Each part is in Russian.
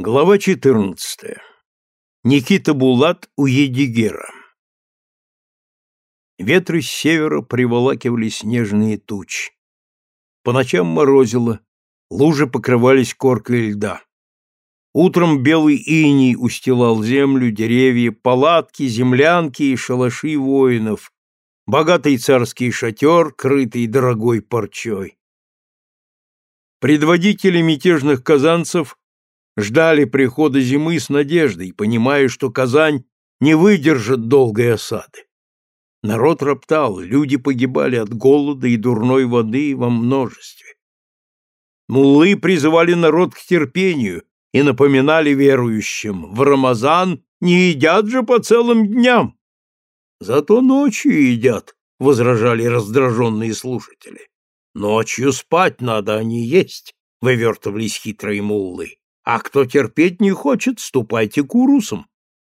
Глава 14. Никита Булат у Едигера. Ветры с севера приволакивали снежные тучи. По ночам морозило, лужи покрывались коркой льда. Утром белый иней устилал землю, деревья, палатки, землянки и шалаши воинов, богатый царский шатер, крытый дорогой парчой. Предводители мятежных казанцев ждали прихода зимы с надеждой, понимая, что Казань не выдержит долгой осады. Народ роптал, люди погибали от голода и дурной воды во множестве. Муллы призывали народ к терпению и напоминали верующим, в Рамазан не едят же по целым дням. Зато ночью едят, возражали раздраженные слушатели. Ночью спать надо, а не есть, вывертывались хитрые муллы. А кто терпеть не хочет, ступайте к урусам.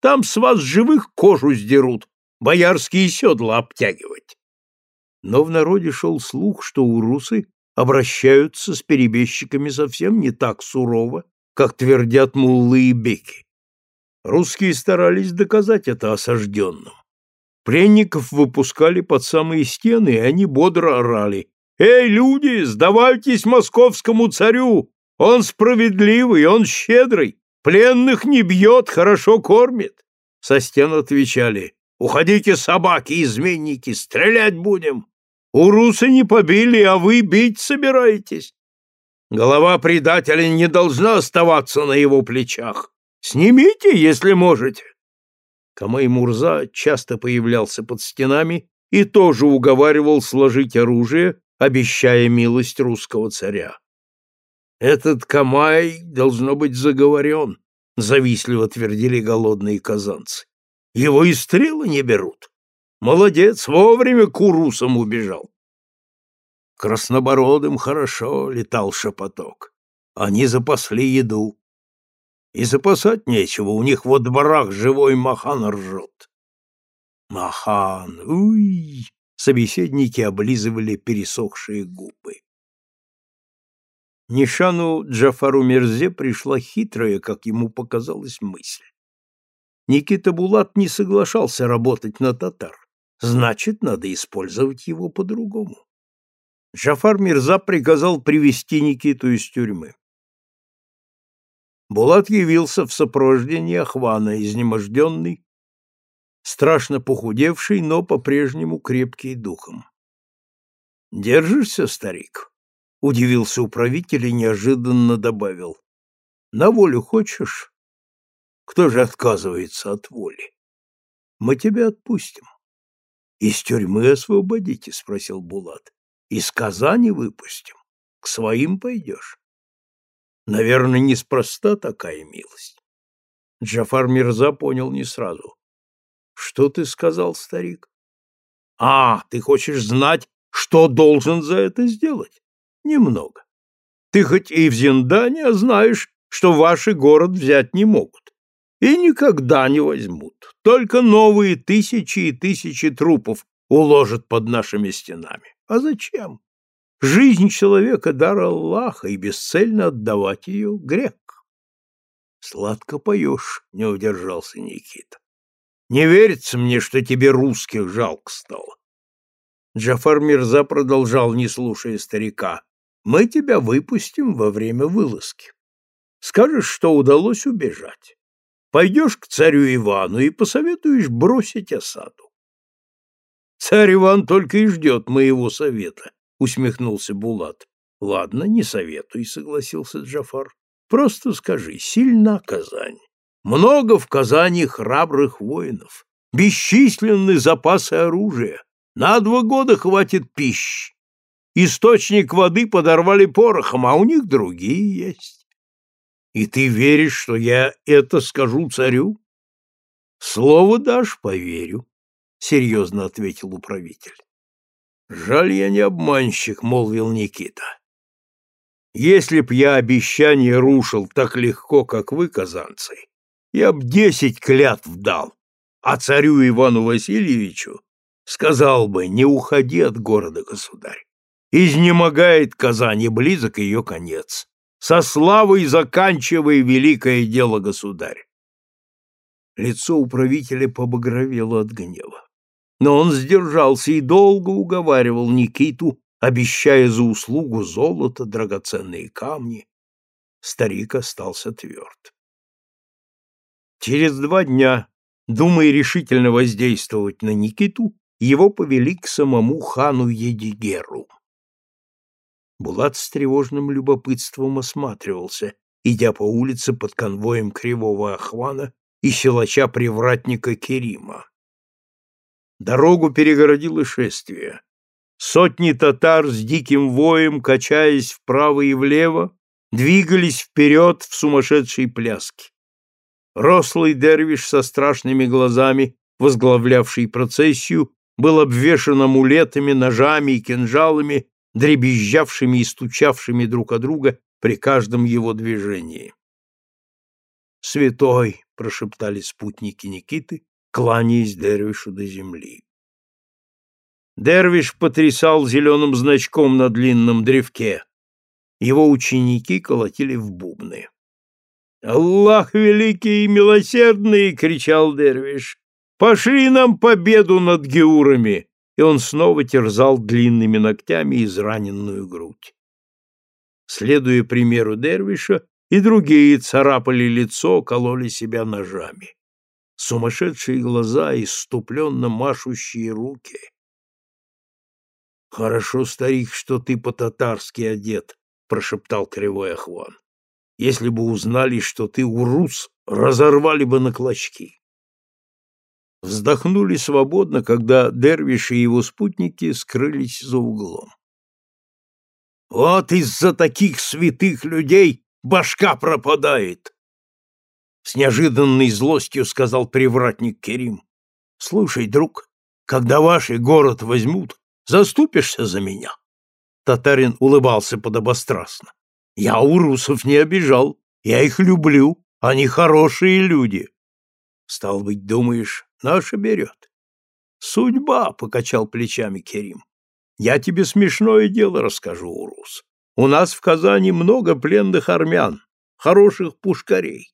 Там с вас живых кожу сдерут, боярские седла обтягивать. Но в народе шел слух, что урусы обращаются с перебежчиками совсем не так сурово, как твердят муллы и беки. Русские старались доказать это осажденным. Пленников выпускали под самые стены, и они бодро орали. «Эй, люди, сдавайтесь московскому царю! Он справедливый, он щедрый, пленных не бьет, хорошо кормит. Со стен отвечали, уходите, собаки, изменники, стрелять будем. Урусы не побили, а вы бить собираетесь. Голова предателя не должна оставаться на его плечах. Снимите, если можете. Камай Мурза часто появлялся под стенами и тоже уговаривал сложить оружие, обещая милость русского царя. Этот Камай должно быть заговорен, завистливо твердили голодные казанцы. Его и стрелы не берут. Молодец, вовремя к урусам убежал. Краснобородым хорошо летал шепоток. Они запасли еду. И запасать нечего, у них во дворах живой махан ржет. Махан, уй! Собеседники облизывали пересохшие губы. Нишану Джафару Мерзе пришла хитрая, как ему показалась, мысль. Никита Булат не соглашался работать на татар, значит, надо использовать его по-другому. Джафар Мирза приказал привести Никиту из тюрьмы. Булат явился в сопровождении Ахвана, изнеможденный, страшно похудевший, но по-прежнему крепкий духом. «Держишься, старик?» Удивился управитель и неожиданно добавил. На волю хочешь? Кто же отказывается от воли? Мы тебя отпустим. Из тюрьмы освободите, спросил Булат. Из Казани выпустим. К своим пойдешь. Наверное, неспроста такая милость. Джафар Мирза понял не сразу. Что ты сказал, старик? А, ты хочешь знать, что должен за это сделать? Немного. Ты хоть и в Зиндане, а знаешь, что ваши город взять не могут. И никогда не возьмут. Только новые тысячи и тысячи трупов уложат под нашими стенами. А зачем? Жизнь человека — дар Аллаха, и бесцельно отдавать ее — грех. Сладко поешь, — не удержался Никита. Не верится мне, что тебе русских жалко стало. Джафар Мирза продолжал, не слушая старика мы тебя выпустим во время вылазки. Скажешь, что удалось убежать. Пойдешь к царю Ивану и посоветуешь бросить осаду. Царь Иван только и ждет моего совета, усмехнулся Булат. Ладно, не советуй, согласился Джафар. Просто скажи, сильна Казань. Много в Казани храбрых воинов, бесчисленны запасы оружия. На два года хватит пищи. Источник воды подорвали порохом, а у них другие есть. И ты веришь, что я это скажу царю? Слово дашь, поверю, — серьезно ответил управитель. Жаль, я не обманщик, — молвил Никита. Если б я обещание рушил так легко, как вы, казанцы, я б десять клятв дал, а царю Ивану Васильевичу сказал бы, не уходи от города, государь. Изнемогает Казань, и близок ее конец. Со славой заканчивай великое дело, государь. Лицо управителя побагровело от гнева. Но он сдержался и долго уговаривал Никиту, обещая за услугу золото, драгоценные камни. Старик остался тверд. Через два дня, думая решительно воздействовать на Никиту, его повели к самому хану Едигеру. Булат с тревожным любопытством осматривался, идя по улице под конвоем кривого охвана и силача-привратника Керима. Дорогу перегородило шествие. Сотни татар с диким воем, качаясь вправо и влево, двигались вперед в сумасшедшей пляске. Рослый дервиш со страшными глазами, возглавлявший процессию, был обвешан амулетами, ножами и кинжалами, дребезжавшими и стучавшими друг о друга при каждом его движении. «Святой!» — прошептали спутники Никиты, кланяясь Дервишу до земли. Дервиш потрясал зеленым значком на длинном древке. Его ученики колотили в бубны. «Аллах великий и милосердный!» — кричал Дервиш. «Пошли нам победу над геурами!» И он снова терзал длинными ногтями израненную грудь. Следуя примеру Дервиша, и другие царапали лицо, кололи себя ножами. Сумасшедшие глаза, иступленно машущие руки. «Хорошо, старик, что ты по-татарски одет», — прошептал кривой Ахван. «Если бы узнали, что ты урус, разорвали бы на клочки». Вздохнули свободно, когда Дервиш и его спутники скрылись за углом. «Вот из-за таких святых людей башка пропадает!» С неожиданной злостью сказал привратник Керим. «Слушай, друг, когда ваши город возьмут, заступишься за меня?» Татарин улыбался подобострастно. «Я урусов не обижал, я их люблю, они хорошие люди». «Стал быть, думаешь, наша берет?» «Судьба», — покачал плечами Керим. «Я тебе смешное дело расскажу, урус. У нас в Казани много пленных армян, хороших пушкарей.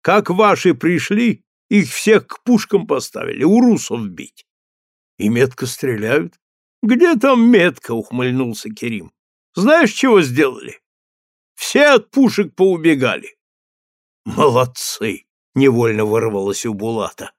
Как ваши пришли, их всех к пушкам поставили, урусов бить. И метко стреляют. Где там метко, ухмыльнулся Керим. Знаешь, чего сделали? Все от пушек поубегали. Молодцы, невольно вырвалось у Булата.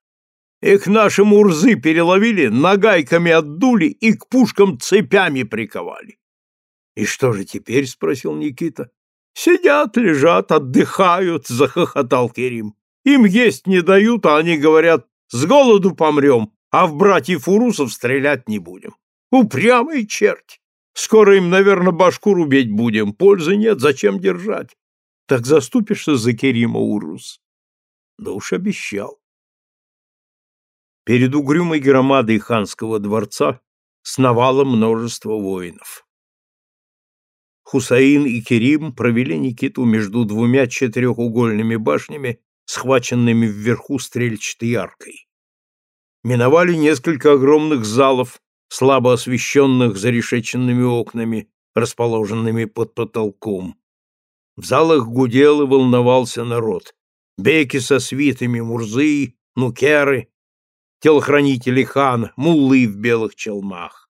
Их наши мурзы переловили, нагайками отдули и к пушкам цепями приковали. — И что же теперь? — спросил Никита. — Сидят, лежат, отдыхают, — захохотал Керим. Им есть не дают, а они говорят, с голоду помрем, а в братьев урусов стрелять не будем. Упрямые черти! Скоро им, наверное, башку рубить будем. Пользы нет, зачем держать? Так заступишься за Керима, Урус? Да уж обещал. Перед угрюмой громадой ханского дворца сновало множество воинов. Хусаин и Керим провели Никиту между двумя четырехугольными башнями, схваченными вверху стрельчатой аркой. Миновали несколько огромных залов, слабо освещенных зарешеченными окнами, расположенными под потолком. В залах гудел и волновался народ. Беки со свитами, мурзы, нукеры, телохранители хана, муллы в белых челмах.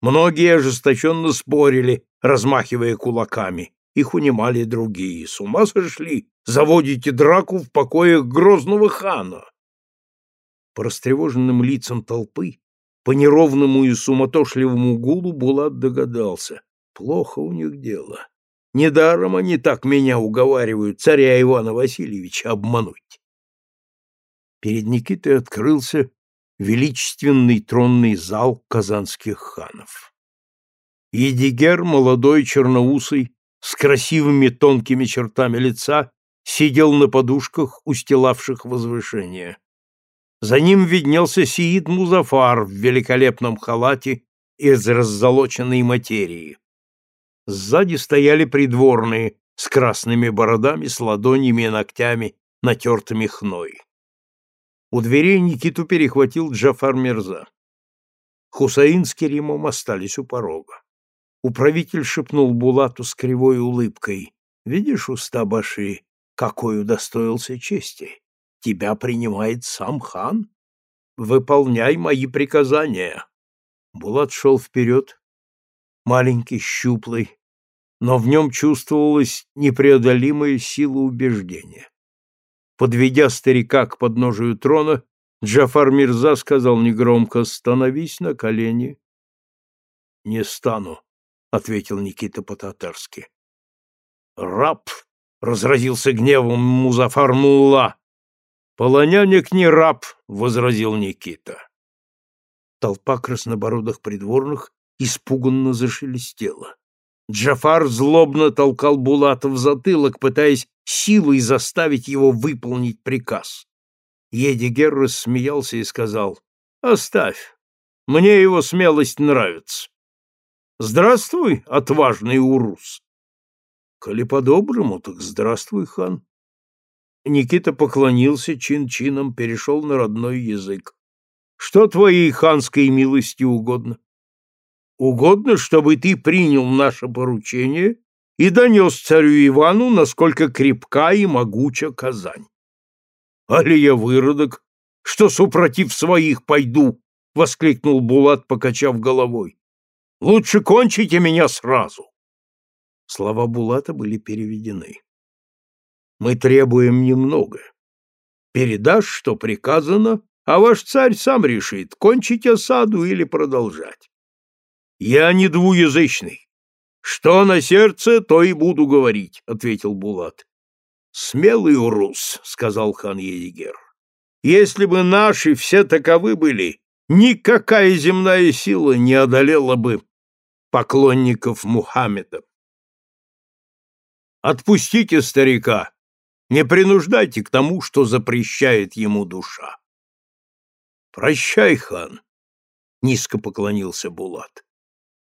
Многие ожесточенно спорили, размахивая кулаками. Их унимали другие. С ума сошли? Заводите драку в покоях грозного хана. По растревоженным лицам толпы, по неровному и суматошливому гулу Булат догадался. Плохо у них дело. Недаром они так меня уговаривают, царя Ивана Васильевича, обмануть. Перед Никитой открылся величественный тронный зал казанских ханов. Едигер, молодой черноусый, с красивыми тонкими чертами лица, сидел на подушках, устилавших возвышение. За ним виднелся Сиид Музафар в великолепном халате из раззолоченной материи. Сзади стояли придворные с красными бородами, с ладонями и ногтями, натертыми хной. У дверей Никиту перехватил Джафар Мирза. Хусаин с Керимом остались у порога. Управитель шепнул Булату с кривой улыбкой. Видишь, Устабаши, какой удостоился чести. Тебя принимает сам хан. Выполняй мои приказания. Булат шел вперед, маленький, щуплый, но в нем чувствовалась непреодолимая сила убеждения. Подведя старика к подножию трона, Джафар Мирза сказал негромко «Становись на колени». «Не стану», — ответил Никита по-татарски. «Раб!» — разразился гневом Музафар Мулла. «Полоняник не раб!» — возразил Никита. Толпа краснобородых придворных испуганно зашелестела. Джафар злобно толкал Булата в затылок, пытаясь силой заставить его выполнить приказ. Едигер рассмеялся и сказал, «Оставь, мне его смелость нравится. Здравствуй, отважный урус!» «Коли по-доброму, так здравствуй, хан!» Никита поклонился чин-чином, перешел на родной язык. «Что твоей ханской милости угодно?» «Угодно, чтобы ты принял наше поручение и донес царю Ивану, насколько крепка и могуча Казань». «Али я выродок, что супротив своих пойду!» — воскликнул Булат, покачав головой. «Лучше кончите меня сразу!» Слова Булата были переведены. Мы требуем немного. Передашь, что приказано, а ваш царь сам решит, кончить осаду или продолжать. Я не двуязычный. Что на сердце, то и буду говорить, ответил Булат. Смелый урус, сказал хан Едигер. Если бы наши все таковы были, никакая земная сила не одолела бы поклонников Мухаммеда. Отпустите старика, не принуждайте к тому, что запрещает ему душа. Прощай, хан, низко поклонился Булат.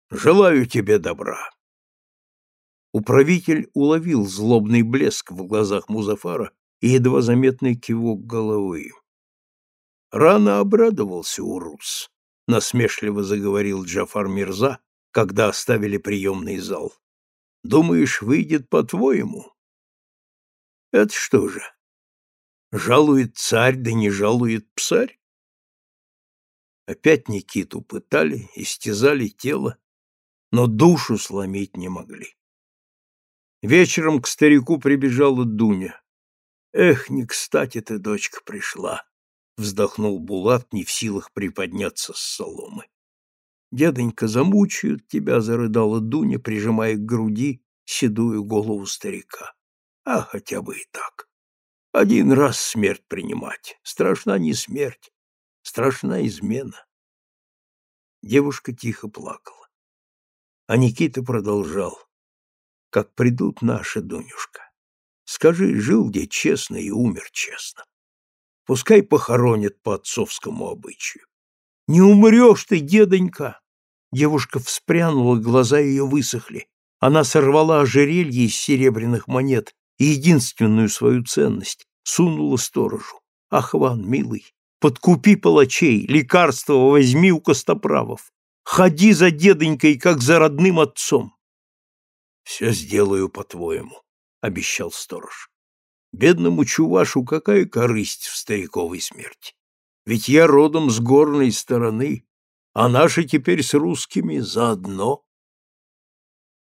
Желаю тебе добра. Управитель уловил злобный блеск в глазах Музафара и едва заметный кивок головы. Рано обрадовался Урус, насмешливо заговорил Джафар Мирза, когда оставили приемный зал. Думаешь, выйдет по-твоему? Это что же? Жалует царь, да не жалует псарь? Опять Никиту пытали, истязали тело, но душу сломить не могли. Вечером к старику прибежала Дуня. «Эх, не кстати ты, дочка, пришла!» — вздохнул Булат, не в силах приподняться с соломы. «Дедонька, замучают тебя!» — зарыдала Дуня, прижимая к груди седую голову старика. А хотя бы и так. Один раз смерть принимать. Страшна не смерть, страшна измена. Девушка тихо плакала. А Никита продолжал. Как придут наши, Дунюшка. Скажи, жил где честно и умер честно. Пускай похоронят по отцовскому обычаю. Не умрешь ты, дедонька! Девушка вспрянула, глаза ее высохли. Она сорвала ожерелье из серебряных монет и единственную свою ценность сунула сторожу. Ах, Ван, милый, подкупи палачей, лекарства возьми у костоправов. Ходи за дедонькой, как за родным отцом. Все сделаю по-твоему, обещал сторож. Бедному чувашу какая корысть в стариковой смерти? Ведь я родом с горной стороны, а наши теперь с русскими заодно.